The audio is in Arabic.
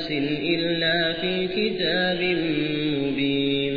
ناس إلا في كتاب مبين